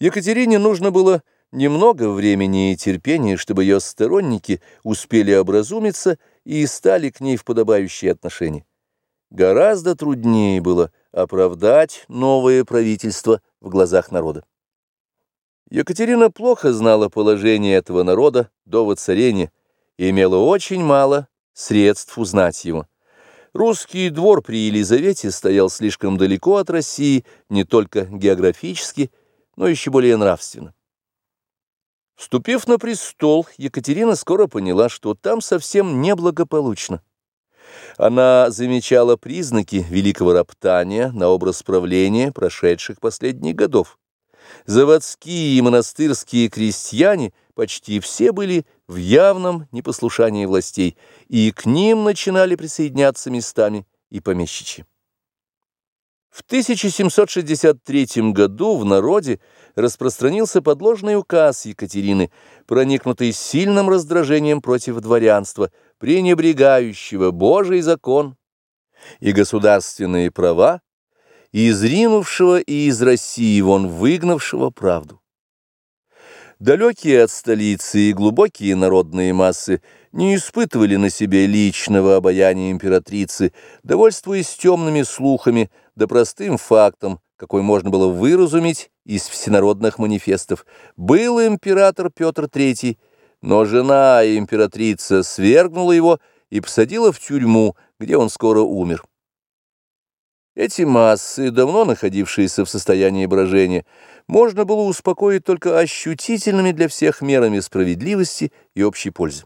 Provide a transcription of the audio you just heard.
Екатерине нужно было немного времени и терпения, чтобы ее сторонники успели образумиться и стали к ней в подобающие отношения. Гораздо труднее было оправдать новое правительство в глазах народа. Екатерина плохо знала положение этого народа до воцарения и имела очень мало средств узнать его. Русский двор при Елизавете стоял слишком далеко от России не только географически, но еще более нравственно. Вступив на престол, Екатерина скоро поняла, что там совсем неблагополучно. Она замечала признаки великого роптания на образ правления прошедших последних годов. Заводские и монастырские крестьяне почти все были в явном непослушании властей, и к ним начинали присоединяться местами и помещичьи. В 1763 году в народе распространился подложный указ Екатерины, проникнутый сильным раздражением против дворянства, пренебрегающего Божий закон и государственные права, и изринувшего и из России вон выгнавшего правду. Далекие от столицы и глубокие народные массы не испытывали на себе личного обаяния императрицы, довольствуясь темными слухами да простым фактом, какой можно было выразумить из всенародных манифестов. Был император Петр III, но жена императрица свергнула его и посадила в тюрьму, где он скоро умер. Эти массы, давно находившиеся в состоянии брожения, можно было успокоить только ощутительными для всех мерами справедливости и общей пользы.